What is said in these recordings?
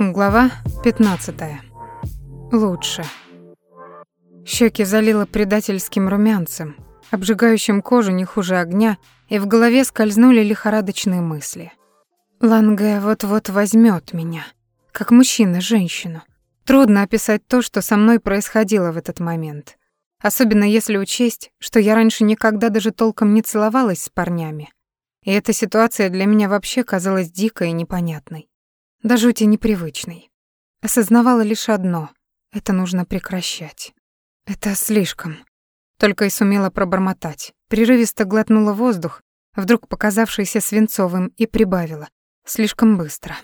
Глава 15. Лучше. Щеки залило предательским румянцем, обжигающим кожу не хуже огня, и в голове скользнули лихорадочные мысли. Ланге вот-вот возьмет меня, как мужчина женщину. Трудно описать то, что со мной происходило в этот момент. Особенно если учесть, что я раньше никогда даже толком не целовалась с парнями. И эта ситуация для меня вообще казалась дикой и непонятной до жути непривычный. Осознавала лишь одно — это нужно прекращать. Это слишком. Только и сумела пробормотать. Прерывисто глотнула воздух, вдруг показавшийся свинцовым, и прибавила. Слишком быстро.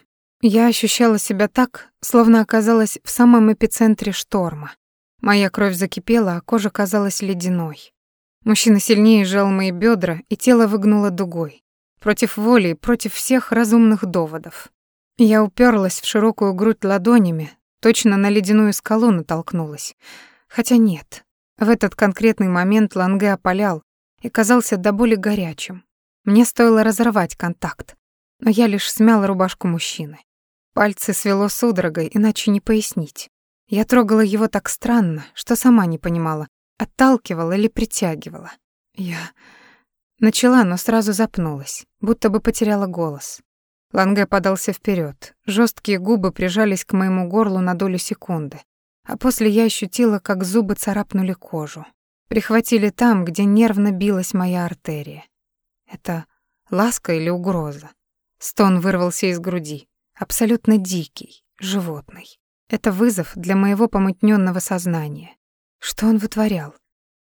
Я ощущала себя так, словно оказалась в самом эпицентре шторма. Моя кровь закипела, а кожа казалась ледяной. Мужчина сильнее сжал мои бедра, и тело выгнуло дугой. Против воли и против всех разумных доводов. Я уперлась в широкую грудь ладонями, точно на ледяную скалу натолкнулась. Хотя нет, в этот конкретный момент Ланге опалял и казался до боли горячим. Мне стоило разорвать контакт, но я лишь смяла рубашку мужчины. Пальцы свело судорогой, иначе не пояснить. Я трогала его так странно, что сама не понимала, отталкивала или притягивала. Я начала, но сразу запнулась, будто бы потеряла голос. Ланге подался вперед. Жесткие губы прижались к моему горлу на долю секунды. А после я ощутила, как зубы царапнули кожу. Прихватили там, где нервно билась моя артерия. Это ласка или угроза? Стон вырвался из груди. Абсолютно дикий, животный. Это вызов для моего помутненного сознания. Что он вытворял?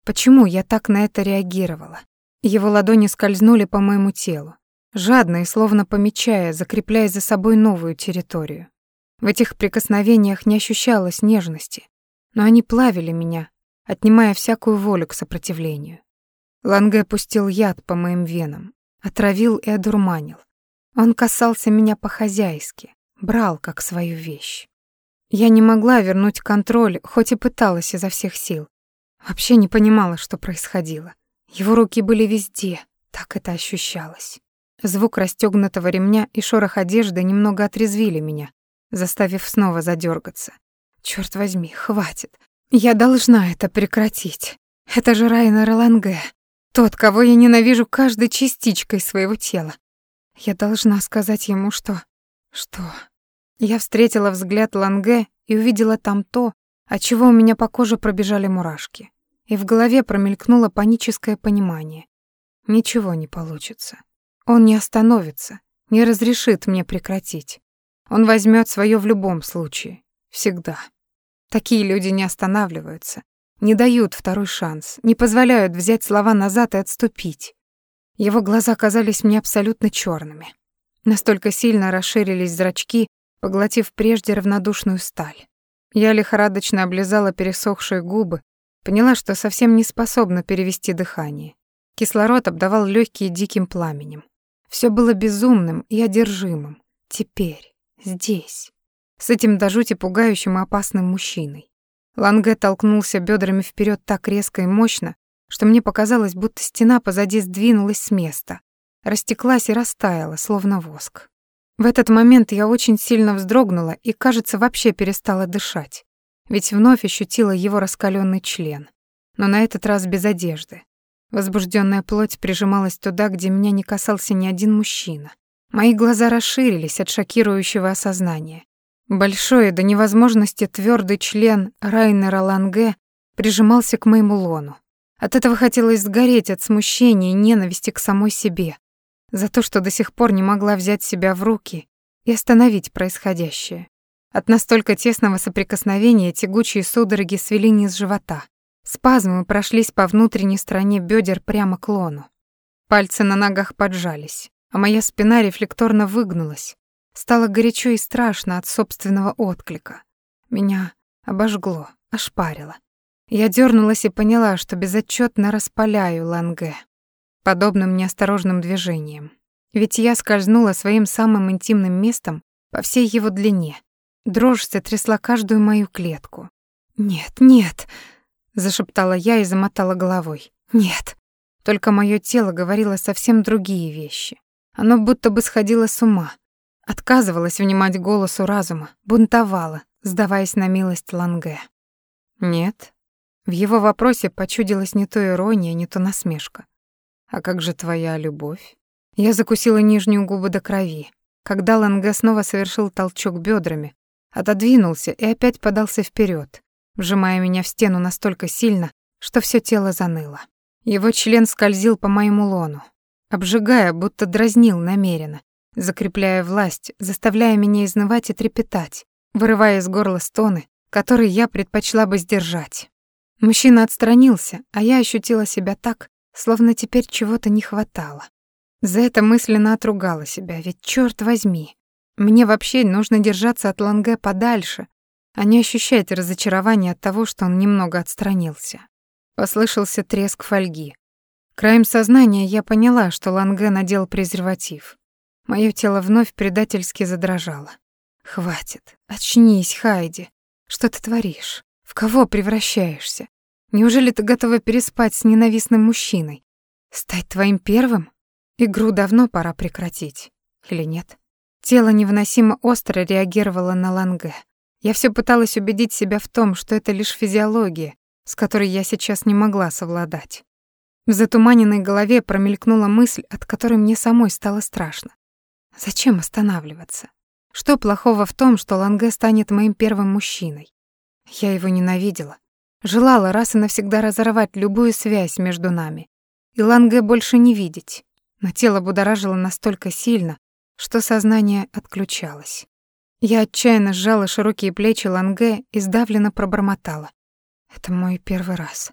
Почему я так на это реагировала? Его ладони скользнули по моему телу жадно и словно помечая, закрепляя за собой новую территорию. В этих прикосновениях не ощущалось нежности, но они плавили меня, отнимая всякую волю к сопротивлению. Ланге пустил яд по моим венам, отравил и одурманил. Он касался меня по-хозяйски, брал как свою вещь. Я не могла вернуть контроль, хоть и пыталась изо всех сил. Вообще не понимала, что происходило. Его руки были везде, так это ощущалось. Звук расстёгнутого ремня и шорох одежды немного отрезвили меня, заставив снова задергаться. Черт возьми, хватит. Я должна это прекратить. Это же Райнер Ланге, тот, кого я ненавижу каждой частичкой своего тела. Я должна сказать ему, что... Что... Я встретила взгляд Ланге и увидела там то, от чего у меня по коже пробежали мурашки. И в голове промелькнуло паническое понимание. Ничего не получится. Он не остановится, не разрешит мне прекратить. Он возьмет свое в любом случае. Всегда. Такие люди не останавливаются, не дают второй шанс, не позволяют взять слова назад и отступить. Его глаза казались мне абсолютно черными. Настолько сильно расширились зрачки, поглотив прежде равнодушную сталь. Я лихорадочно облизала пересохшие губы, поняла, что совсем не способна перевести дыхание. Кислород обдавал легкие диким пламенем. Все было безумным и одержимым. Теперь, здесь, с этим до жути пугающим и опасным мужчиной. Ланге толкнулся бедрами вперед так резко и мощно, что мне показалось, будто стена позади сдвинулась с места, растеклась и растаяла, словно воск. В этот момент я очень сильно вздрогнула и, кажется, вообще перестала дышать, ведь вновь ощутила его раскаленный член, но на этот раз без одежды. Возбужденная плоть прижималась туда, где меня не касался ни один мужчина. Мои глаза расширились от шокирующего осознания. Большой до невозможности твердый член Райнера Ланге прижимался к моему лону. От этого хотелось сгореть от смущения и ненависти к самой себе, за то, что до сих пор не могла взять себя в руки и остановить происходящее. От настолько тесного соприкосновения тягучие судороги свели низ живота. Спазмы прошлись по внутренней стороне бедер прямо к лону. Пальцы на ногах поджались, а моя спина рефлекторно выгнулась. Стало горячо и страшно от собственного отклика. Меня обожгло, ошпарило. Я дернулась и поняла, что безотчетно распаляю Ланге подобным неосторожным движением. Ведь я скользнула своим самым интимным местом по всей его длине. Дрожь сотрясла каждую мою клетку. «Нет, нет!» Зашептала я и замотала головой. Нет. Только мое тело говорило совсем другие вещи. Оно будто бы сходило с ума. Отказывалась внимать голосу разума, бунтовала, сдаваясь на милость Ланге. Нет. В его вопросе почудилась не то ирония, не то насмешка. А как же твоя любовь? Я закусила нижнюю губу до крови, когда Ланге снова совершил толчок бедрами, отодвинулся и опять подался вперед, вжимая меня в стену настолько сильно, что все тело заныло. Его член скользил по моему лону, обжигая, будто дразнил намеренно, закрепляя власть, заставляя меня изнывать и трепетать, вырывая из горла стоны, которые я предпочла бы сдержать. Мужчина отстранился, а я ощутила себя так, словно теперь чего-то не хватало. За это мысленно отругала себя, ведь чёрт возьми, мне вообще нужно держаться от Ланге подальше, а не ощущать разочарование от того, что он немного отстранился. Послышался треск фольги. Краем сознания я поняла, что Ланге надел презерватив. Моё тело вновь предательски задрожало. «Хватит. Очнись, Хайди. Что ты творишь? В кого превращаешься? Неужели ты готова переспать с ненавистным мужчиной? Стать твоим первым? Игру давно пора прекратить. Или нет?» Тело невыносимо остро реагировало на Ланге. Я все пыталась убедить себя в том, что это лишь физиология, с которой я сейчас не могла совладать. В затуманенной голове промелькнула мысль, от которой мне самой стало страшно. Зачем останавливаться? Что плохого в том, что Ланге станет моим первым мужчиной? Я его ненавидела. Желала раз и навсегда разорвать любую связь между нами. И Ланге больше не видеть. Но тело будоражило настолько сильно, что сознание отключалось. Я отчаянно сжала широкие плечи Ланге и сдавленно пробормотала. Это мой первый раз.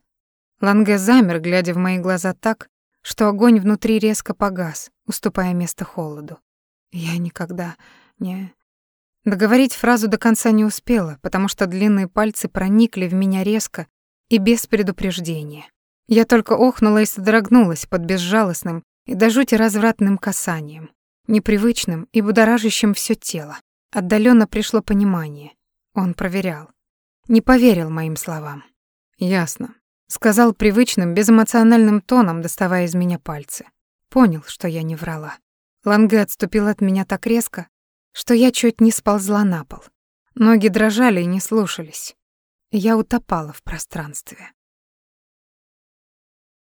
Ланге замер, глядя в мои глаза так, что огонь внутри резко погас, уступая место холоду. Я никогда не... Договорить фразу до конца не успела, потому что длинные пальцы проникли в меня резко и без предупреждения. Я только охнула и содрогнулась под безжалостным и до жути развратным касанием непривычным и будоражащим все тело. Отдаленно пришло понимание. Он проверял. Не поверил моим словам. «Ясно», — сказал привычным, безэмоциональным тоном, доставая из меня пальцы. Понял, что я не врала. Ланге отступил от меня так резко, что я чуть не сползла на пол. Ноги дрожали и не слушались. Я утопала в пространстве.